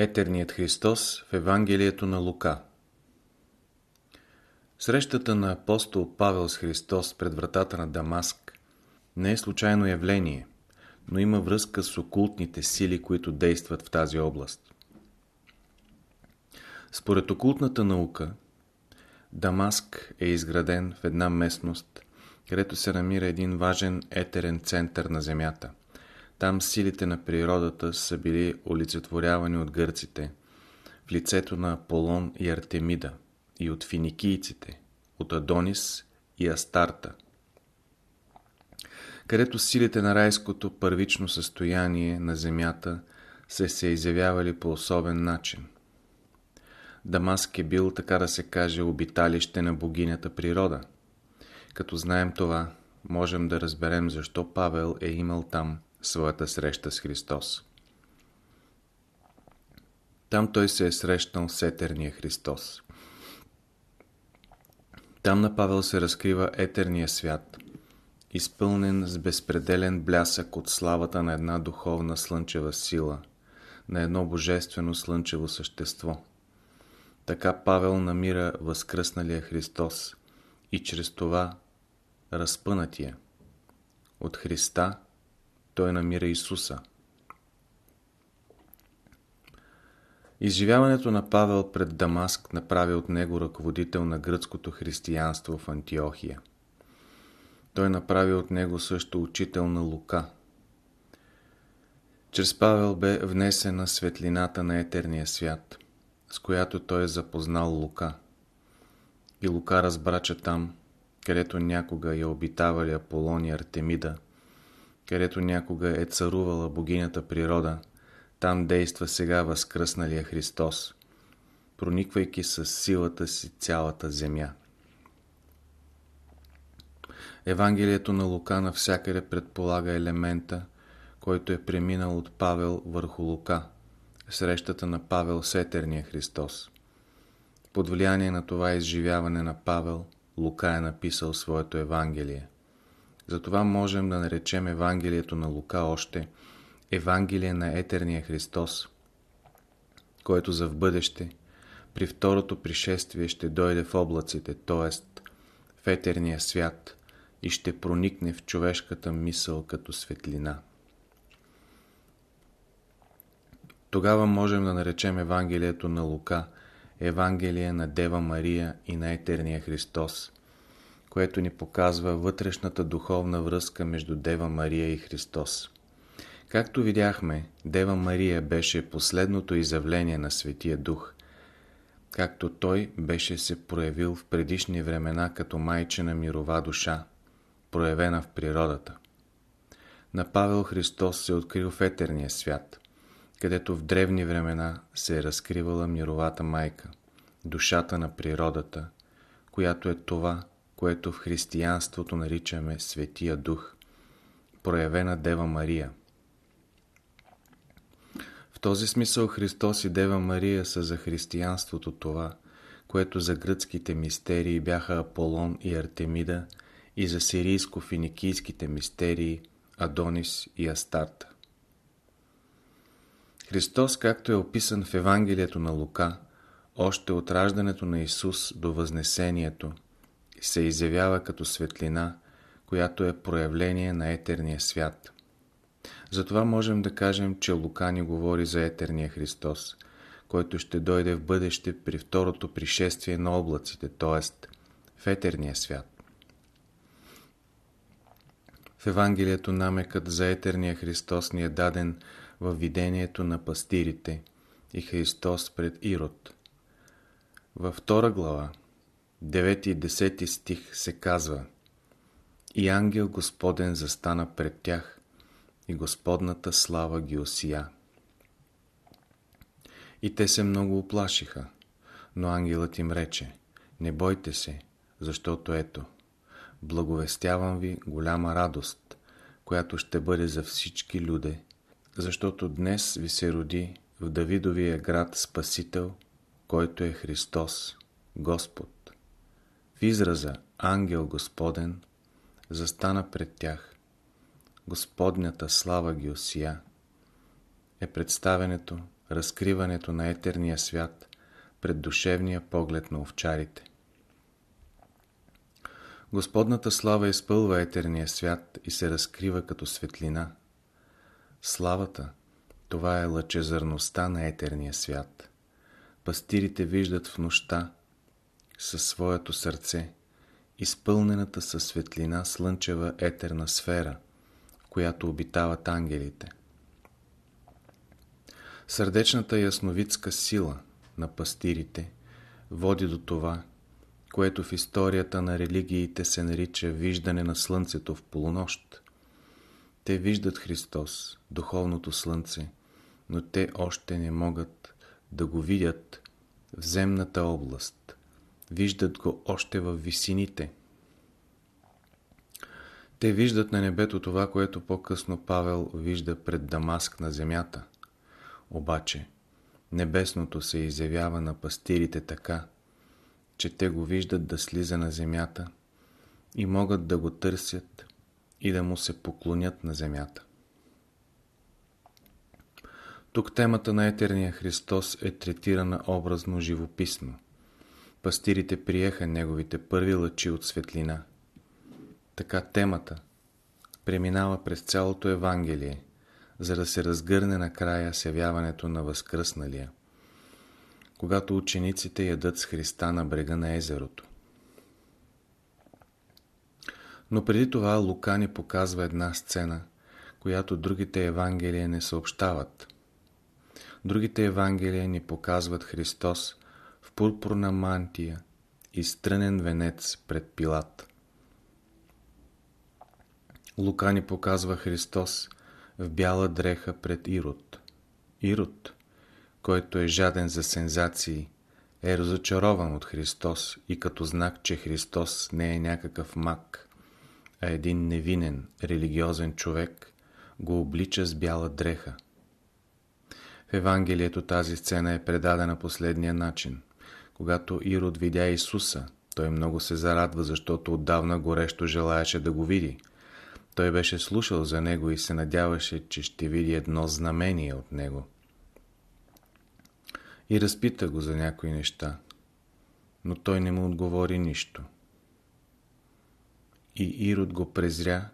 Етерният Христос в Евангелието на Лука Срещата на апостол Павел с Христос пред вратата на Дамаск не е случайно явление, но има връзка с окултните сили, които действат в тази област. Според окултната наука, Дамаск е изграден в една местност, където се намира един важен етерен център на Земята. Там силите на природата са били олицетворявани от гърците в лицето на Аполон и Артемида и от финикийците, от Адонис и Астарта, където силите на райското първично състояние на земята се се изявявали по особен начин. Дамаск е бил, така да се каже, обиталище на богинята природа. Като знаем това, можем да разберем защо Павел е имал там своята среща с Христос. Там той се е срещнал с етерния Христос. Там на Павел се разкрива етерния свят, изпълнен с безпределен блясък от славата на една духовна слънчева сила, на едно божествено слънчево същество. Така Павел намира възкръсналия Христос и чрез това разпънатия. От Христа той намира Исуса. Изживяването на Павел пред Дамаск направи от него ръководител на гръцкото християнство в Антиохия. Той направи от него също учител на Лука. Чрез Павел бе внесена светлината на етерния свят, с която той е запознал Лука. И Лука разбра, че там, където някога я обитавали Аполон и Артемида, където някога е царувала богинята природа, там действа сега възкръсналия Христос, прониквайки с силата си цялата земя. Евангелието на Лука навсякъде предполага елемента, който е преминал от Павел върху Лука, срещата на Павел с етерния Христос. Под влияние на това изживяване на Павел, Лука е написал своето Евангелие. Затова можем да наречем Евангелието на Лука още Евангелие на етерния Христос, който за в бъдеще, при второто пришествие ще дойде в облаците, т.е. в етерния свят и ще проникне в човешката мисъл като светлина. Тогава можем да наречем Евангелието на Лука Евангелие на Дева Мария и на Етерния Христос, което ни показва вътрешната духовна връзка между Дева Мария и Христос. Както видяхме, Дева Мария беше последното изявление на Светия Дух, както той беше се проявил в предишни времена като майчина мирова душа, проявена в природата. На Павел Христос се открил в етерния свят, където в древни времена се е разкривала мировата майка, душата на природата, която е това, което в християнството наричаме Светия Дух, проявена Дева Мария. В този смисъл Христос и Дева Мария са за християнството това, което за гръцките мистерии бяха Аполон и Артемида и за сирийско-финикийските мистерии Адонис и Астарта. Христос, както е описан в Евангелието на Лука, още от раждането на Исус до Възнесението, се изявява като светлина, която е проявление на етерния свят. Затова можем да кажем, че Лука ни говори за етерния Христос, който ще дойде в бъдеще при второто пришествие на облаците, т.е. в етерния свят. В Евангелието намекът за етерния Христос ни е даден във видението на пастирите и Христос пред Ирод. Във втора глава, 9 и 10 стих се казва И ангел Господен застана пред тях и Господната слава ги осия. И те се много оплашиха, но ангелът им рече Не бойте се, защото ето, благовестявам ви голяма радост, която ще бъде за всички люде, защото днес ви се роди в Давидовия град Спасител, който е Христос, Господ. В израза Ангел Господен застана пред тях. Господнята слава ги осия е представенето разкриването на етерния свят пред душевния поглед на овчарите. Господната слава изпълва етерния свят и се разкрива като светлина. Славата, това е лъчезърността на етерния свят. Пастирите виждат в нощта със своето сърце изпълнената със светлина слънчева етерна сфера, в която обитават ангелите. Сърдечната ясновидска сила на пастирите води до това, което в историята на религиите се нарича виждане на Слънцето в полунощ. Те виждат Христос, духовното Слънце, но те още не могат да го видят в земната област. Виждат го още в висините. Те виждат на небето това, което по-късно Павел вижда пред Дамаск на земята. Обаче, небесното се изявява на пастирите така, че те го виждат да слиза на земята и могат да го търсят и да му се поклонят на земята. Тук темата на Етерния Христос е третирана образно живописно. Пастирите приеха неговите първи лъчи от светлина. Така темата преминава през цялото Евангелие, за да се разгърне накрая с явяването на възкръсналия когато учениците ядат с Христа на брега на езерото. Но преди това Лука ни показва една сцена, която другите Евангелия не съобщават. Другите Евангелия ни показват Христос пурпурна мантия и стрънен венец пред Пилат. Лука ни показва Христос в бяла дреха пред Ирод. Ирод – който е жаден за сензации, е разочарован от Христос и като знак, че Христос не е някакъв мак, а един невинен, религиозен човек, го облича с бяла дреха. В Евангелието тази сцена е предадена последния начин. Когато Ирод видя Исуса, той много се зарадва, защото отдавна горещо желаеше да го види. Той беше слушал за него и се надяваше, че ще види едно знамение от него и разпита го за някои неща, но той не му отговори нищо. И Ирод го презря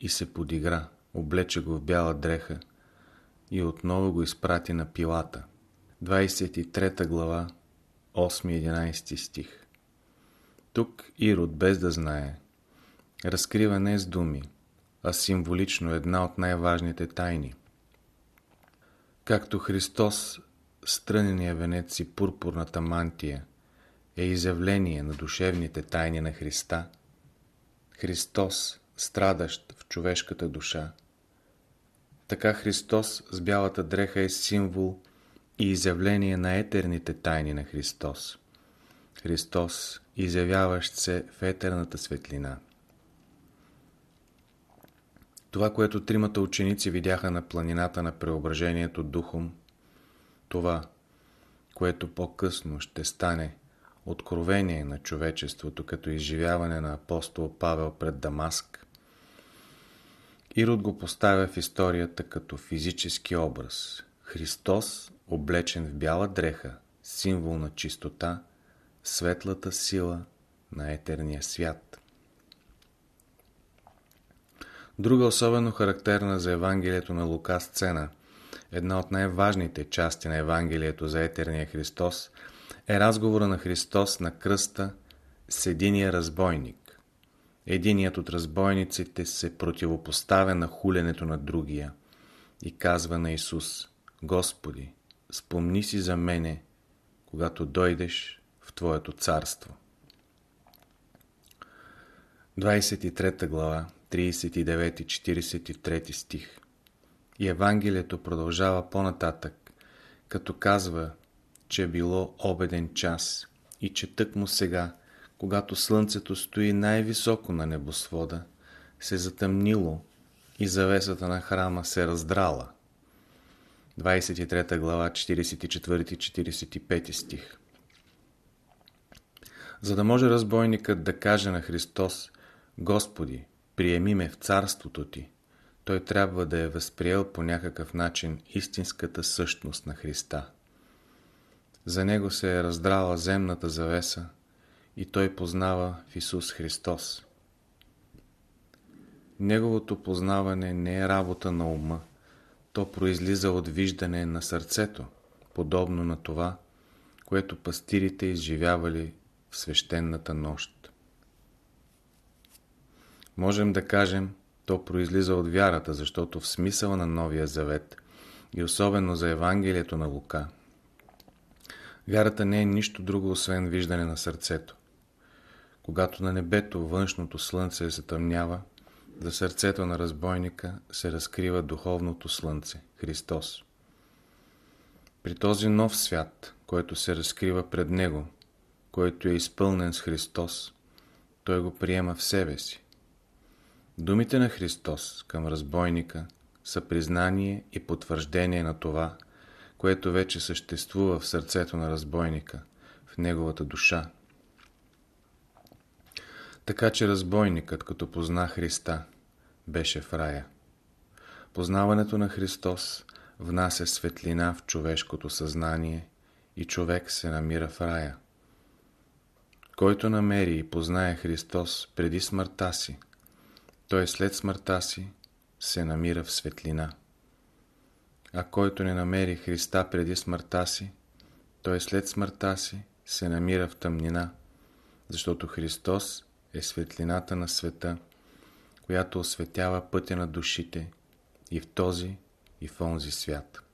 и се подигра, облече го в бяла дреха и отново го изпрати на пилата. 23 глава, 8-11 стих Тук Ирод, без да знае, разкрива не с думи, а символично една от най-важните тайни. Както Христос стрънения венец и пурпурната мантия е изявление на душевните тайни на Христа, Христос, страдащ в човешката душа, така Христос с бялата дреха е символ и изявление на етерните тайни на Христос. Христос, изявяващ се в етерната светлина. Това, което тримата ученици видяха на планината на преображението духом, това, което по-късно ще стане откровение на човечеството като изживяване на апостол Павел пред Дамаск, Ирод го поставя в историята като физически образ. Христос, облечен в бяла дреха, символ на чистота, светлата сила на етерния свят. Друга особено характерна за Евангелието на Лука сцена – една от най-важните части на Евангелието за Етерния Христос, е разговора на Христос на кръста с единия разбойник. Единият от разбойниците се противопоставя на хуленето на другия и казва на Исус, Господи, спомни си за мене, когато дойдеш в Твоето царство. 23 глава, 39-43 стих и Евангелието продължава по-нататък, като казва, че е било обеден час и че тъкмо сега, когато слънцето стои най-високо на небосвода, се затъмнило и завесата на храма се раздрала. 23 глава 44-45 стих За да може разбойникът да каже на Христос Господи, приеми ме в царството Ти, той трябва да е възприел по някакъв начин истинската същност на Христа. За него се е раздрала земната завеса и той познава в Исус Христос. Неговото познаване не е работа на ума, то произлиза от виждане на сърцето, подобно на това, което пастирите изживявали в свещената нощ. Можем да кажем, то произлиза от вярата, защото в смисъла на Новия Завет и особено за Евангелието на Лука, вярата не е нищо друго, освен виждане на сърцето. Когато на небето външното слънце се тъмнява, за сърцето на разбойника се разкрива духовното слънце, Христос. При този нов свят, който се разкрива пред него, който е изпълнен с Христос, той го приема в себе си. Думите на Христос към разбойника са признание и потвърждение на това, което вече съществува в сърцето на разбойника, в неговата душа. Така че разбойникът, като позна Христа, беше в рая. Познаването на Христос внася светлина в човешкото съзнание и човек се намира в рая. Който намери и познае Христос преди смъртта си, той след смъртта си се намира в светлина. А който не намери Христа преди смъртта си, той след смъртта си се намира в тъмнина, защото Христос е светлината на света, която осветява пътя на душите и в този, и в онзи свят.